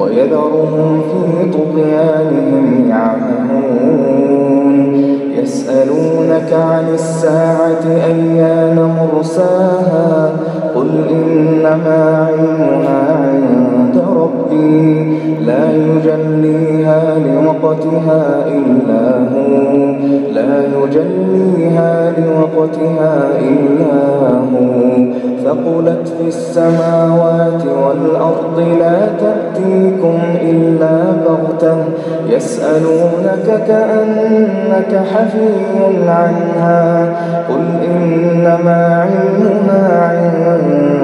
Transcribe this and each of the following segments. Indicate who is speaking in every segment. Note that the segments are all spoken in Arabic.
Speaker 1: ويذرهم في طغيانهم يعمهون. يسألونك عن الساعة أيان مرساها؟ قل إنما علمها ربي لا يجليها لوقتها إلا هو. لا يجليها لوقتها إلا هو. ثقلت في السماوات والأرض لا تأتيكم إلا بغتة. يسألونك كأنك حفي عنها. قل إنما علمها عند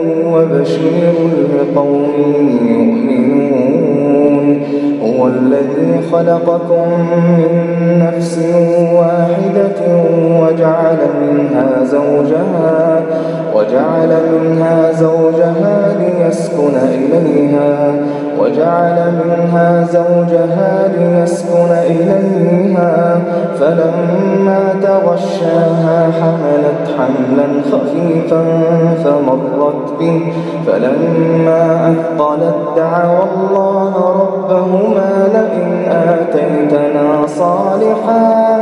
Speaker 1: وبشير لقوم يؤمنون. هو الذي خلقكم من نفس واحدة وجعل منها زوجها وجعل منها زوجها ليسكن إليها. وجعل منها زوجها ليسكن إليها. فلما تغشاها حملت حملا خفيفا فمرت به. فلما أثقلت دعوا الله ربهما لئن آتيتنا صالحا.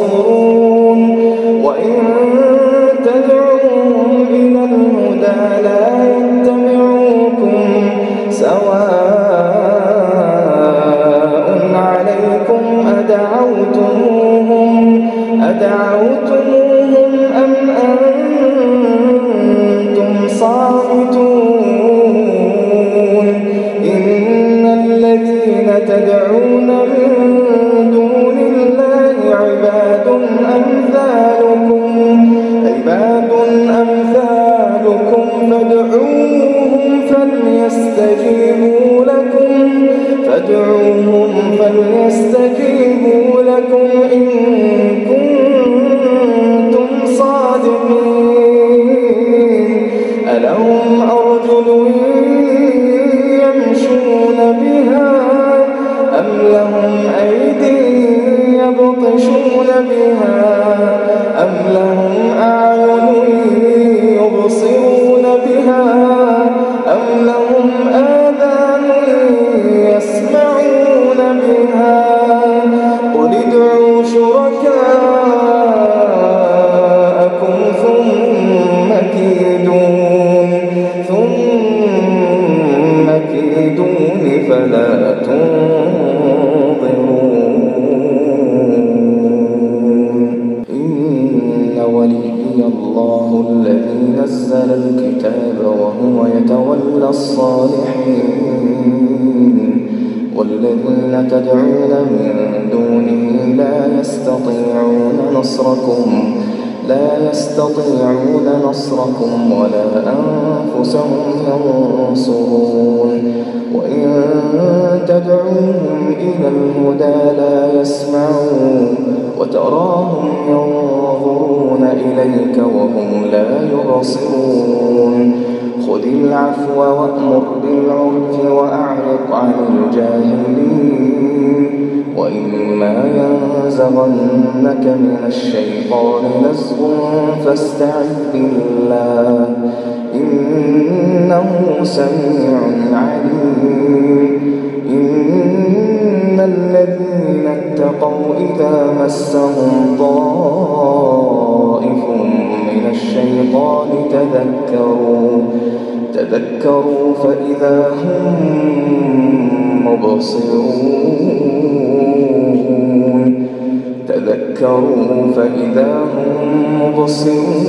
Speaker 1: ينصرون بها أم لهم أعين أنفسهم ينصرون وإن تدعوهم إلى الهدى لا يسمعون. وتراهم ينظرون إليك وهم لا يبصرون. خذ العفو وأمر بالعرف وأعرض عن الجاهلين. وإما ينزغنك من الشيطان نزغ فاستعذ بالله. إنه سميع عليم. إن الذين اتقوا إذا مسهم طائف من الشيطان تذكروا تذكروا فإذا هم مبصرون. تذكروا فإذا هم مبصرون.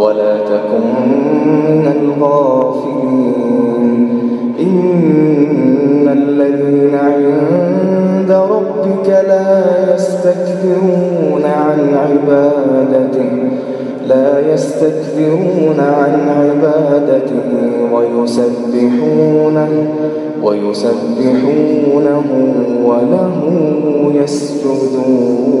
Speaker 1: ولا تكن من الغافلين. إن الذين عند ربك لا يستكبرون عن عبادته لا يستكبرون عن عبادته ويسبحونه ويسبحونه وله يسجدون.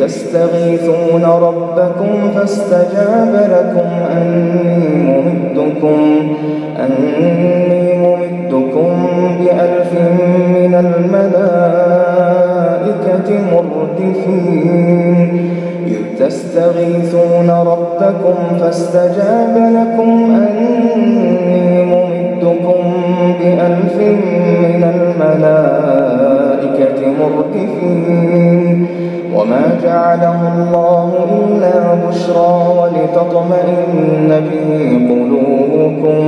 Speaker 1: تستغيثون ربكم فاستجاب لكم أني ممدكم أني ممدكم بألف من الملائكة مردفين. إذ تستغيثون ربكم فاستجاب لكم أني ممدكم بألف من الملائكة مردفين. وما جعله الله إلا بشرى ولتطمئن به قلوبكم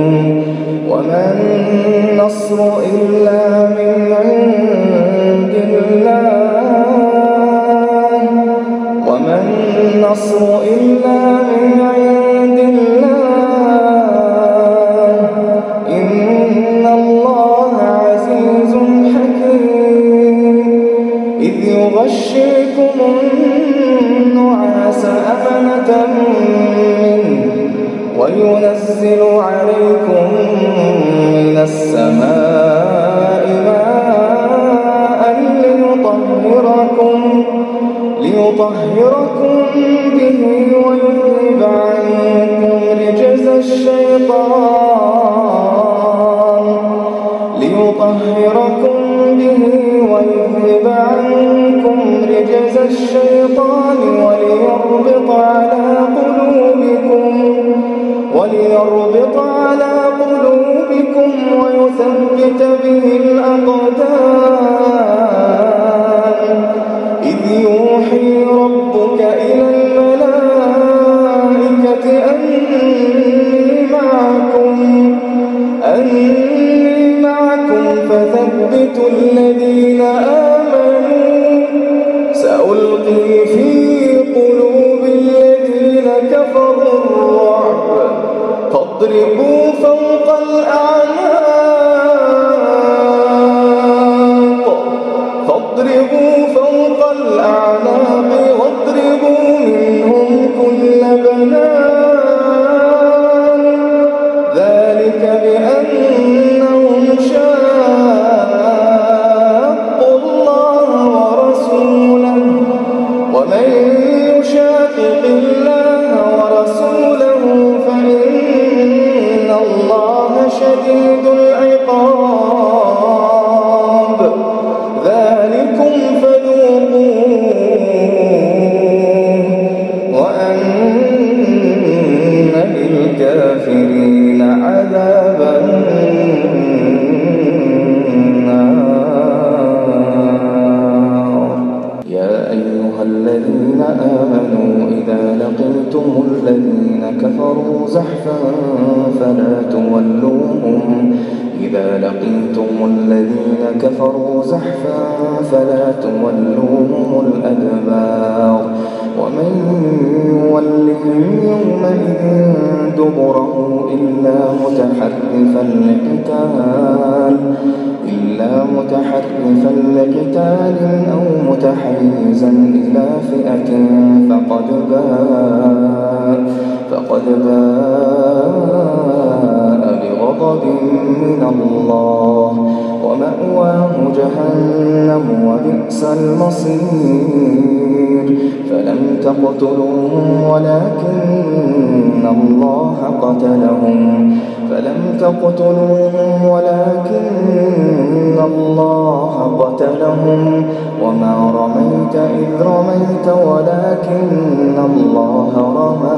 Speaker 1: وما النصر إلا من عند الله وما النصر إلا وينزل ويثبت به الأقدام متحيزا إلى فئة فقد باء فقد باء بغضب من الله ومأواه جهنم وبئس المصير. فلم تقتلوهم ولكن الله قتلهم. فلم تقتلوهم ولكن الله قتلهم. وما رميت إذ رميت ولكن الله رمى.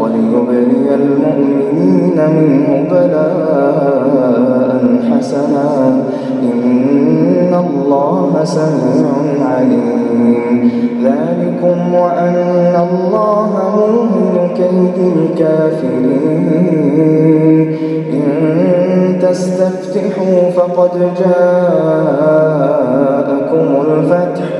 Speaker 1: وليبلي المؤمنين منه بلاء حسنا. إن الله سميع عليم. ذلكم وأن الله موهن كيد الكافرين. إن تستفتحوا فقد جاءكم الفتح.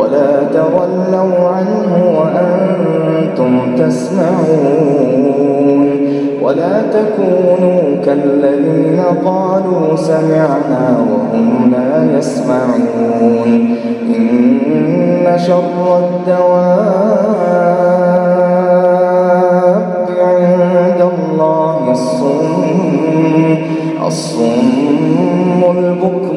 Speaker 1: ولا تولوا عنه وأنتم تسمعون ولا تكونوا كالذين قالوا سمعنا وهم لا يسمعون إن شر الدواب عند الله الصم الصم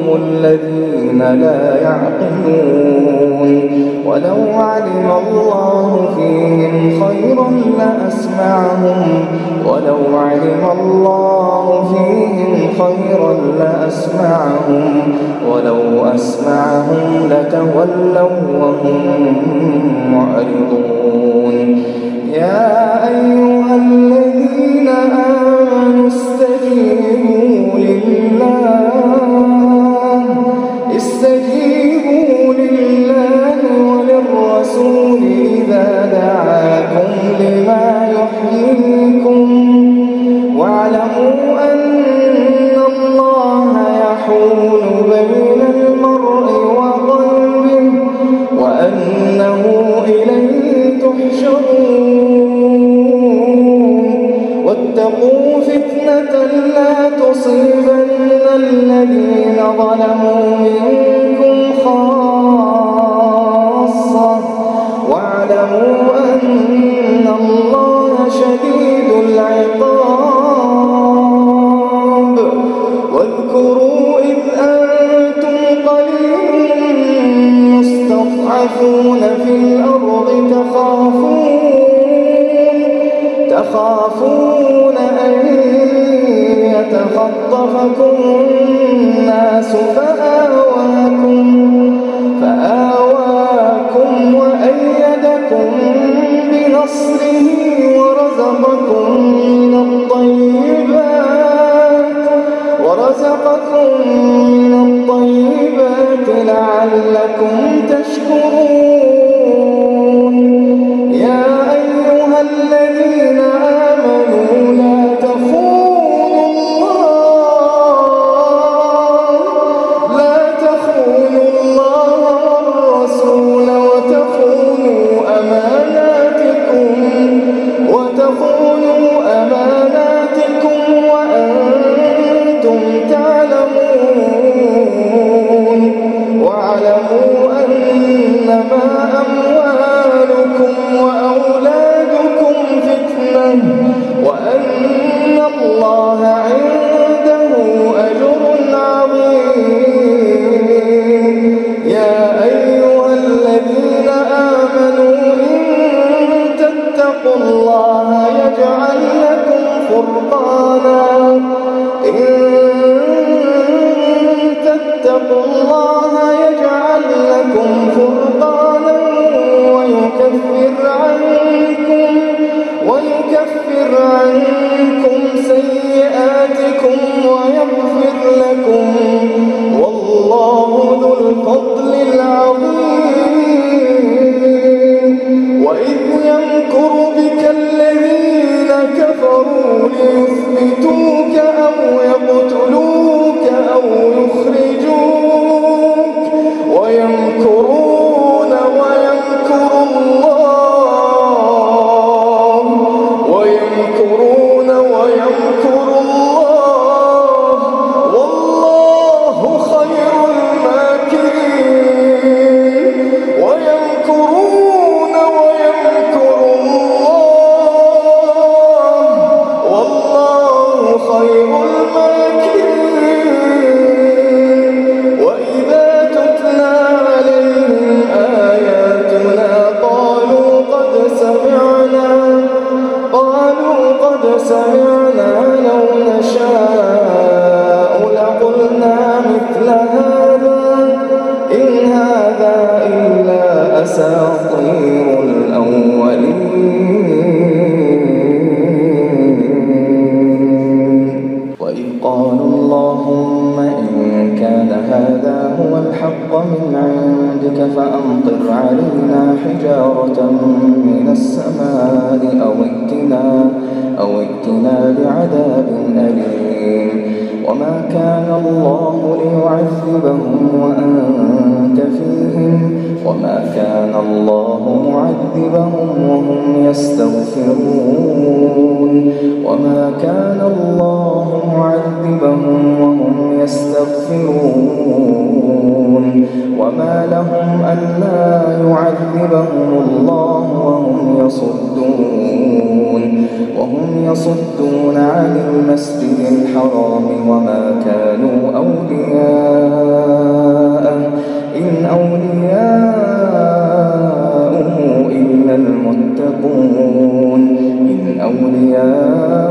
Speaker 1: البكم الذين لا يعقلون. ولو علم الله فيهم خيرا لأسمعهم. ولو علم الله فيهم خيرا لأسمعهم. ولو أسمعهم لتولوا وهم معرضون. يا أيها يتخطفكم الناس فآواكم المسجد الحرام وما كانوا أولياء إن أولياؤه إلا المتقون إن أولياؤه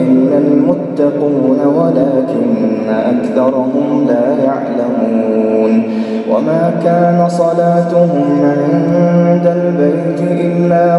Speaker 1: إلا المتقون ولكن أكثرهم لا يعلمون. وما كان صلاتهم عند البيت إلا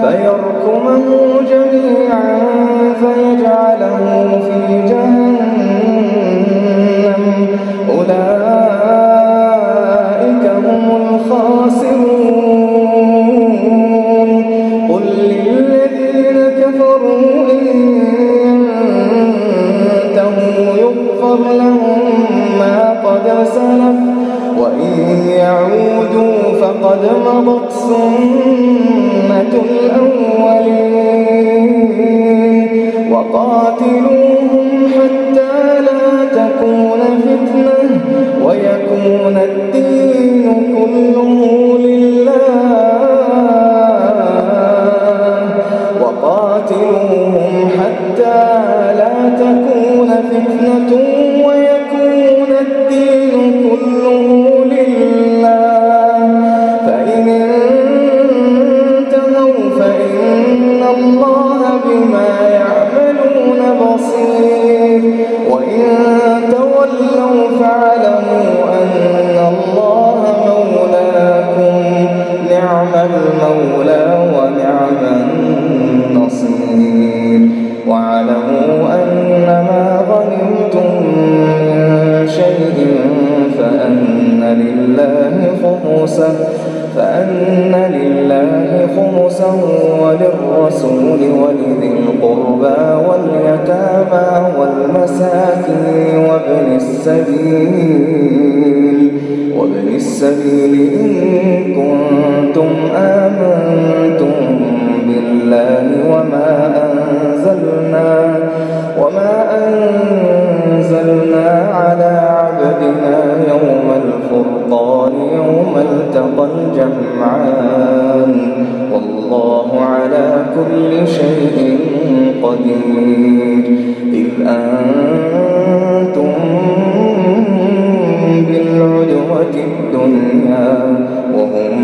Speaker 1: فيركمه جميعا فيجعله كل شيء قدير. إذ أنتم بالعدوة الدنيا وهم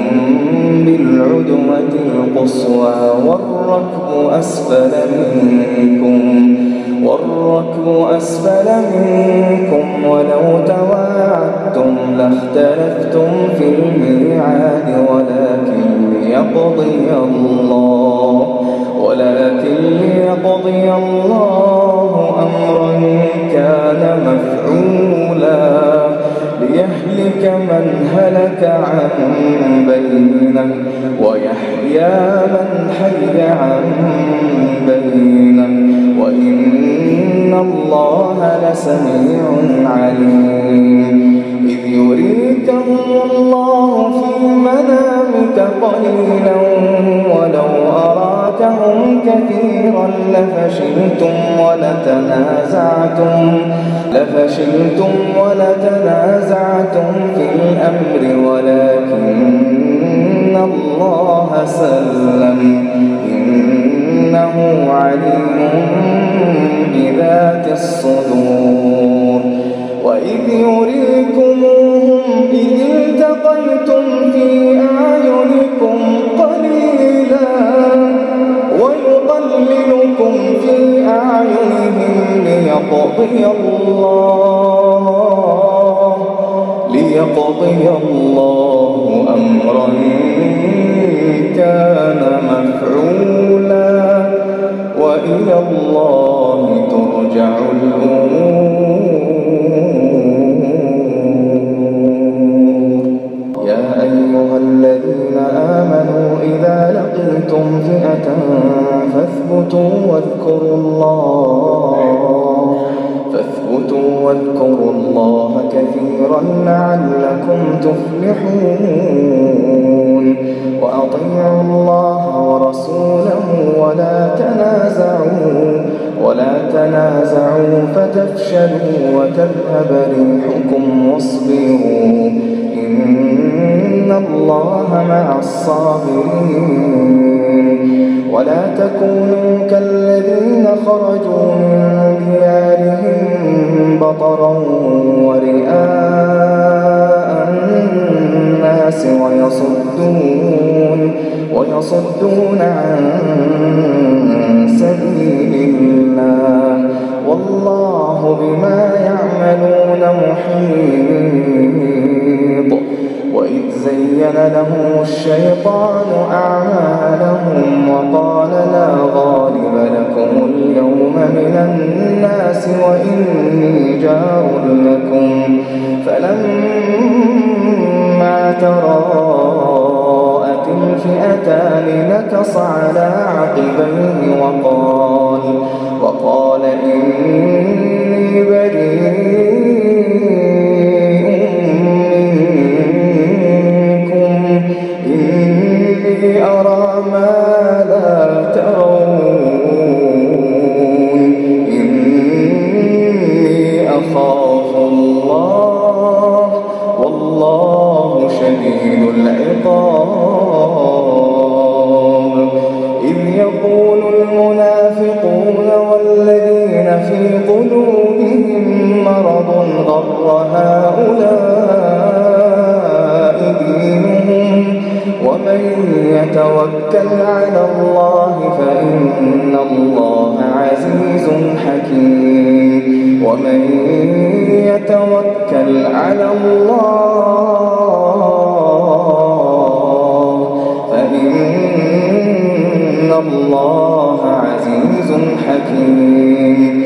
Speaker 1: بالعدوة القصوى. والركب أسفل منكم والركب أسفل منكم. ولو تواعدتم لاختلفتم في الميعاد ولكن ليقضي الله ولكن ليقضي الله أمرا كان مفعولا ليهلك من هلك عن بينة ويحيى من حي عن بينة وإن الله لسميع عليم. إذ يريكهم الله في منامك قليلا أراكهم كثيرا لفشلتم ولتنازعتم لفشلتم ولتنازعتم في الأمر ولكن الله سلم. زين لهم الشيطان أعمالهم وقال لا غالب لكم اليوم من الناس وإني جار لكم فلما تراءت الفئتان نكص على عقبيه وقال وقال إني بريء هؤلاء دينهم ومن يتوكل على الله فإن الله عزيز حكيم ومن يتوكل على الله فإن الله عزيز حكيم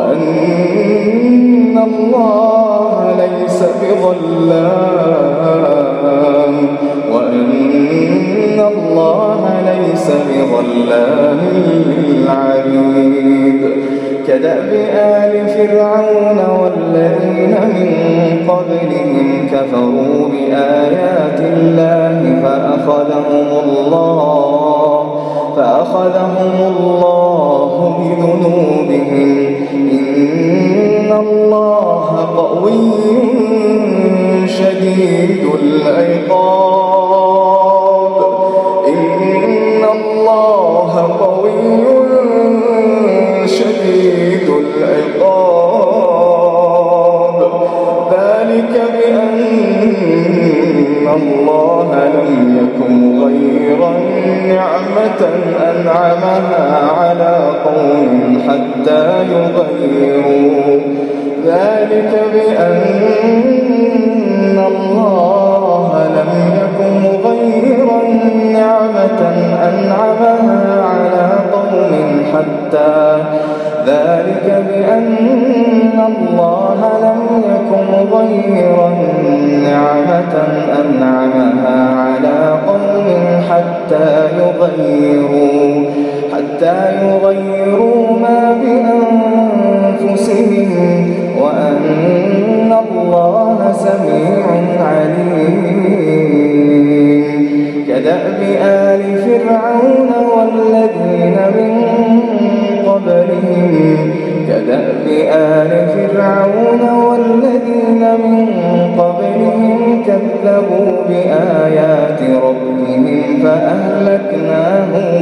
Speaker 1: وأن الله ليس بظلام. وأن الله ليس بظلام للعبيد كدأب آل فرعون والذين من قبلهم كفروا بآيات الله فأخذهم الله فأخذهم الله بذنوبهم. الله قوي شديد العقاب. إن الله قوي شديد العقاب. ذلك بأن الله يغيرن نعمة أنعمها على قوم حتى يغيروا. ذلك بأن الله لم يكن مغيرا نعمة أنعمها على قوم حتى ذلك بأن الله لم يكن مغيرا نعمة أنعمها على قوم حتى يغيروا حتى يغيروا. آل فرعون والذين من قبلهم كدأب آل فرعون والذين من قبلهم كذبوا بآيات ربهم فأهلكناهم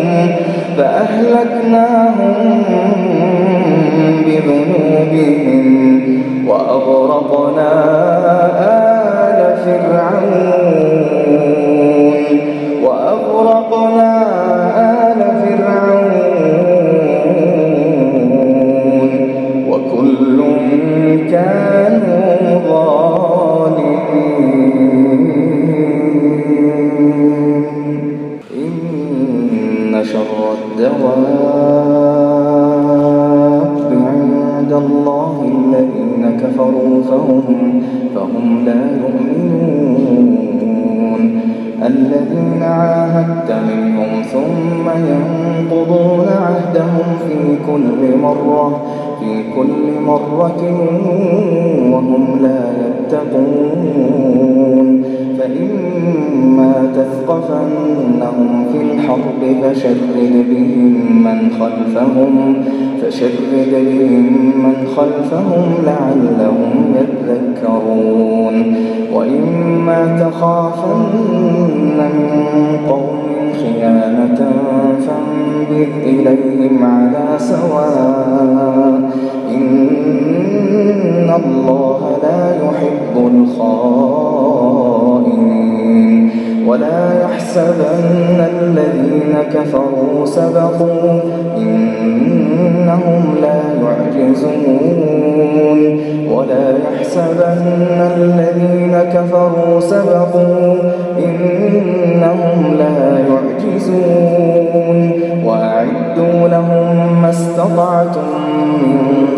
Speaker 1: فأهلكناهم بذنوبهم وأغرقنا منهم ثم ينقضون عهدهم في كل مرة في كل مرة وهم لا يتقون. فإما تثقفنهم في الحرب فشرد بهم من خلفهم فشرد بهم من خلفهم لعلهم يذكرون. وإما تخافن من قوم خيانة فانبذ إليهم على سواء. إن الله لا يحب الخائنين. ولا يحسبن الذين كفروا سبقوا إنهم لا يعجزون. ولا يحسبن الذين كفروا سبقوا إنهم لا يعجزون. وأعدوا لهم ما استطعتم من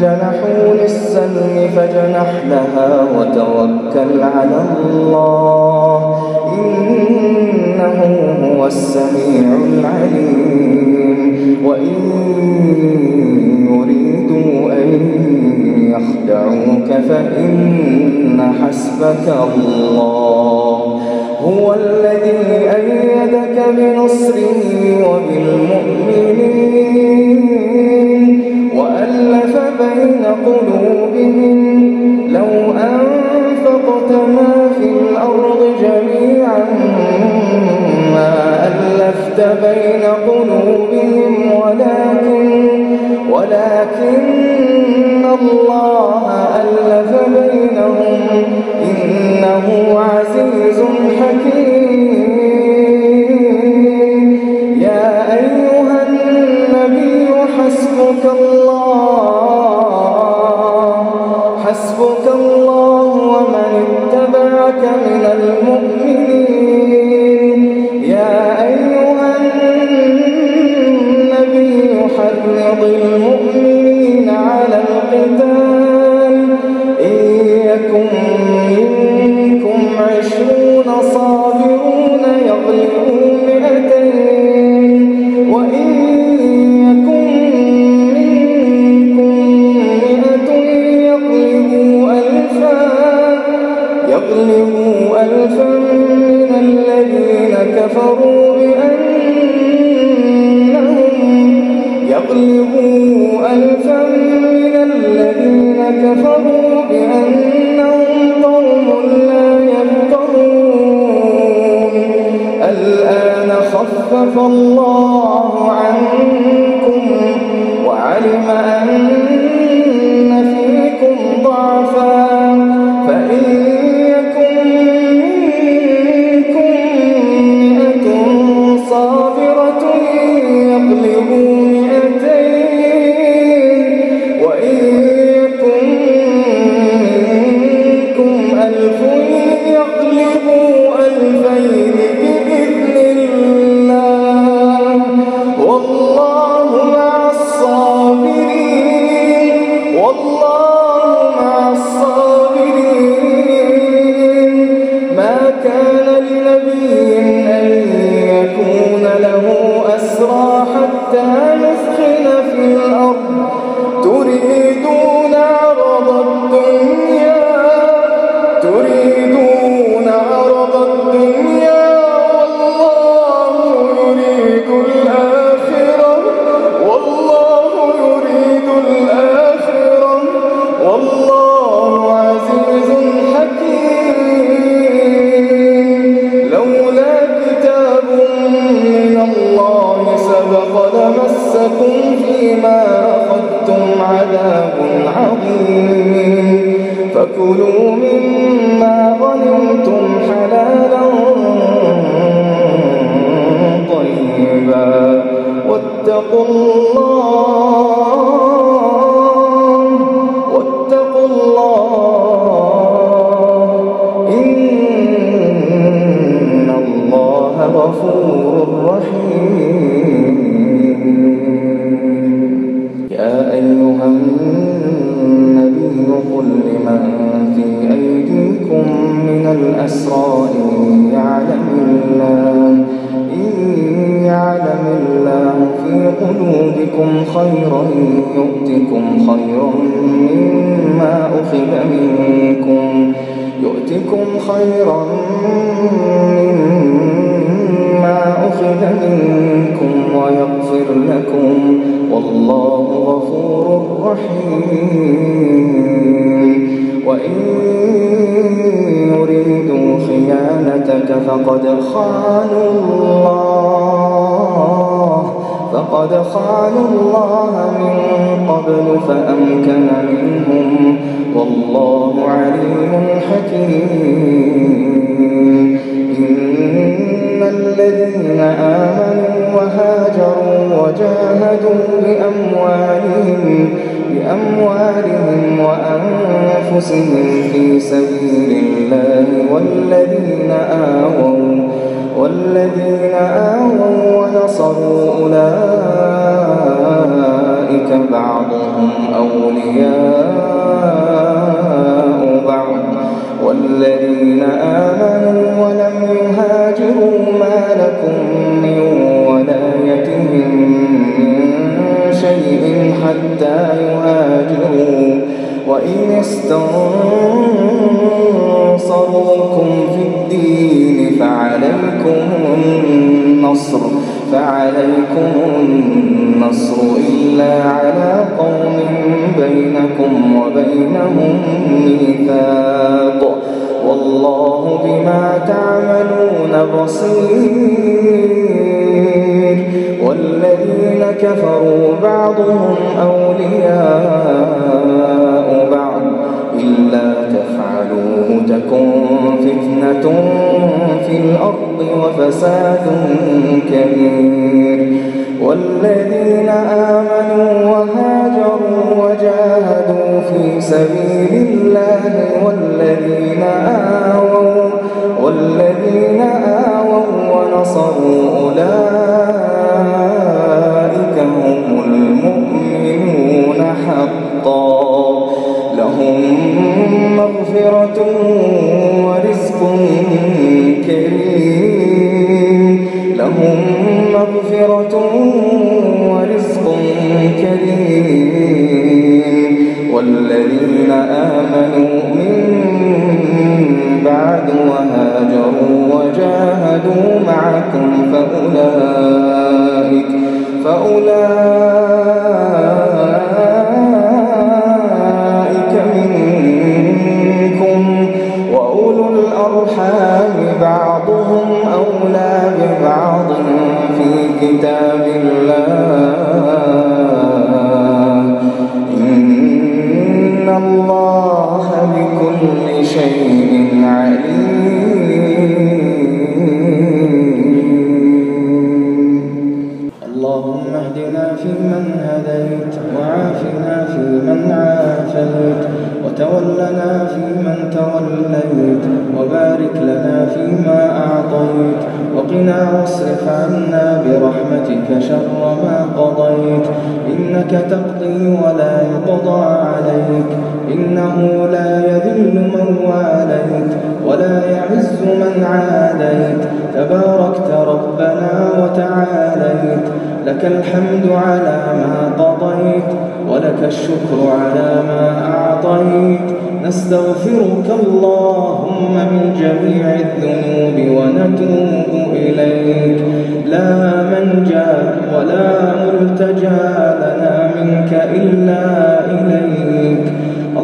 Speaker 1: جنحوا للسلم فجنح لها وتوكل على الله. إنه هو السميع العليم. وإن يريدوا أن يخدعوك فإن حسبك الله. هو الذي أيدك بنصره وبالمؤمنين. بين قلوبهم لو أنفقت ما في الأرض جميعا ما ألفت بين قلوبهم ولكن ولكن الله ألف بينهم إنه عزيز حكيم. يا أيها النبي حسبك الله حسبك أنفسهم في سبيل الله والذين آووا والذين آووا ونصروا أولئك بعضهم أولياء لكم النصر إلا على قوم بينكم وبينهم ميثاق. والله بما تعملون بصير. والذين كفروا بعضهم أولياء بعض. إلا تفعلوه تكون فتنة في الأرض وفساد كبير. والذين آمنوا وهاجروا وجاهدوا في سبيل الله والذين آووا والذين آووا لك الحمد على ما قضيت ولك الشكر على ما أعطيت. نستغفرك اللهم من جميع الذنوب ونتوب إليك. لا منجا ولا ملتجا لنا منك إلا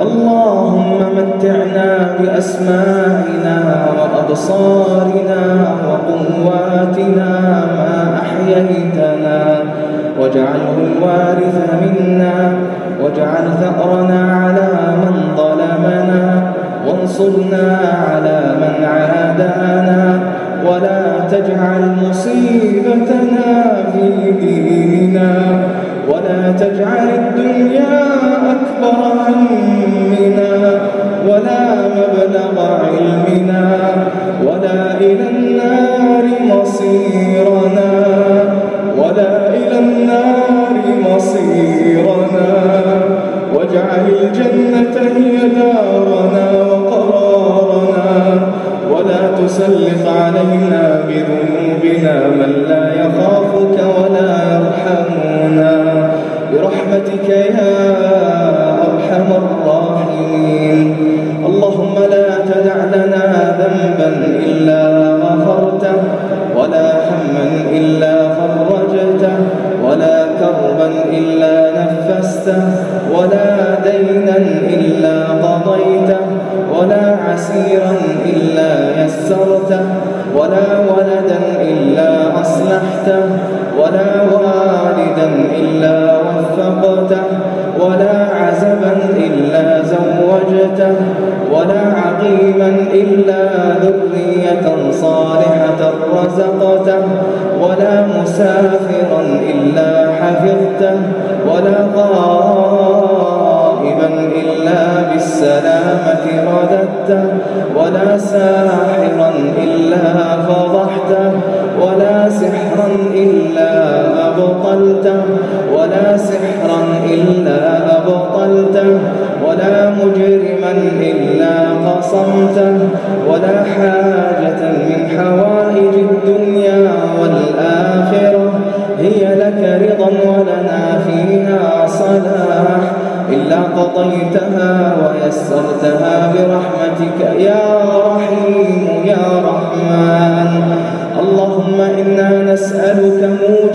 Speaker 1: اللهم متعنا بأسماعنا وأبصارنا وقواتنا ما أحييتنا. واجعله الوارث منا. واجعل ثأرنا على من ظلمنا. وانصرنا على من عادانا. ولا تجعل مصيبتنا في ديننا. ولا تجعل الدنيا أكبر همنا ولا مبلغ علمنا ولا إلى النار مصيرنا ولا إلى النار مصيرنا واجعل الجنة هي دارنا وقرارنا ولا تسلط علينا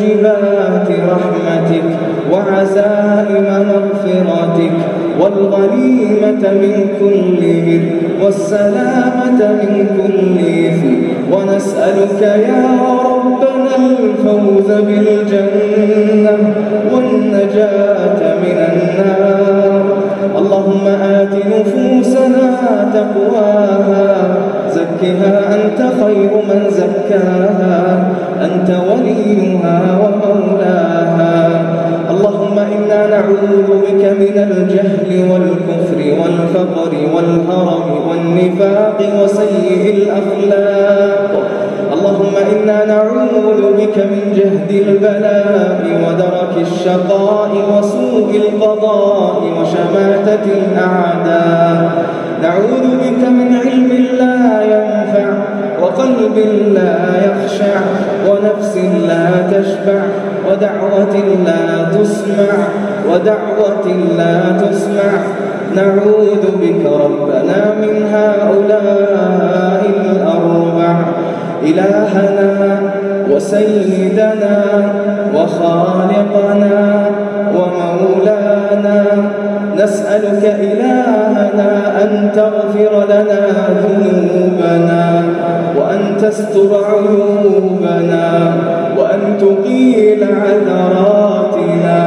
Speaker 1: موجبات رحمتك وعزائم مغفرتك والغنيمة من كل بر والسلامة من كل إثم. ونسألك يا ربنا الفوز بالجنة والنجاة من النار. اللهم آت نفوسنا تقواها زكها أنت خير من زكاها أنت وليها ومولاها. اللهم إنا نعوذ بك من الجهل والكفر والفقر والهرم والنفاق وسيء الأخلاق. اللهم إنا نعوذ بك من جهد البلاء ودرك الشقاء وسوء القضاء وشماتة الأعداء. نعوذ بك من علم لا ينفع وقلب لا يخشع ونفس لا تشبع ودعوة لا تسمع ودعوة لا تسمع. نعوذ بك ربنا من هؤلاء الأربع. إلهنا وسيدنا وخالقنا ومولانا. نسألك إلهنا أن تغفر لنا ذنوبنا وأن تستر عيوبنا وأن تقيل عثراتنا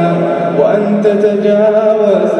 Speaker 1: وأن تتجاوز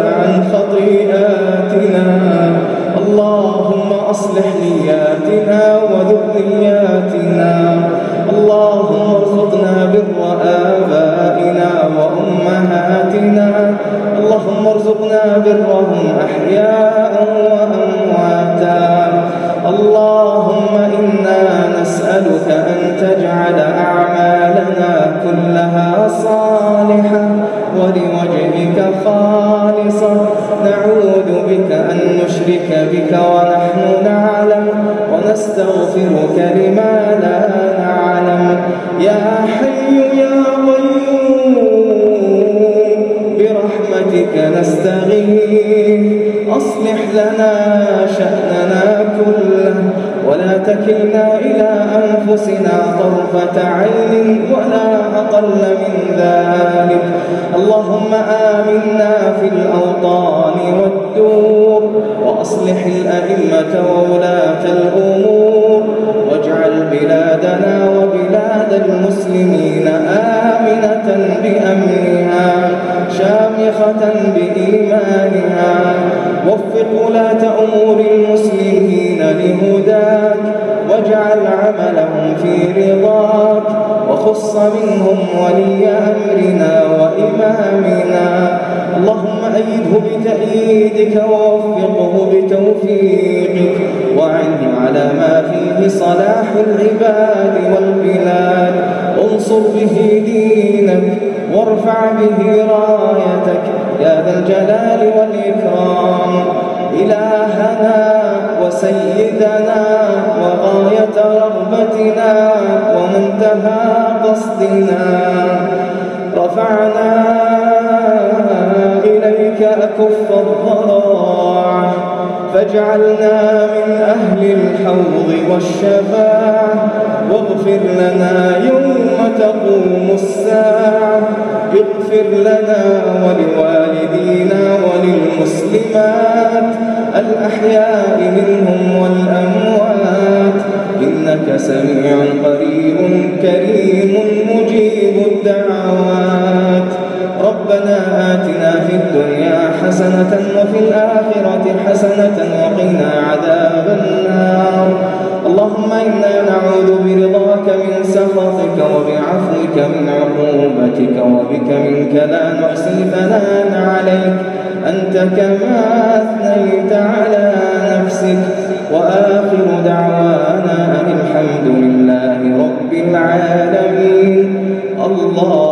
Speaker 1: ووفقه بتوفيقك وعنه على ما فيه صلاح العباد والبلاد. انصر به دينك وارفع به رايتك يا ذا الجلال والإكرام. إلهنا وسيدنا وغاية رغبتنا ومنتهى قصدنا. رفعنا فاجعلنا من أهل الحوض والشفاعة واغفر لنا يوم تقوم الساعة اغفر لنا ولوالدينا وللمسلمات الأحياء منهم والأموات إنك سميع قريب كريم مجيب الدعوات ربنا آتنا في الدنيا حسنة وفي الآخرة حسنة وقنا عذاب النار. اللهم إنا نعوذ برضاك من سخطك وبعفوك من عقوبتك وبك منك لا نحصي ثناء عليك. أنت كما أثنيت على نفسك. وآخر دعوانا أن الحمد لله رب العالمين. اللهم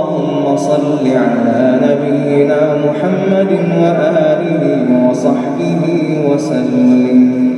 Speaker 1: صل على نبينا محمد وآله وصحبه وسلم.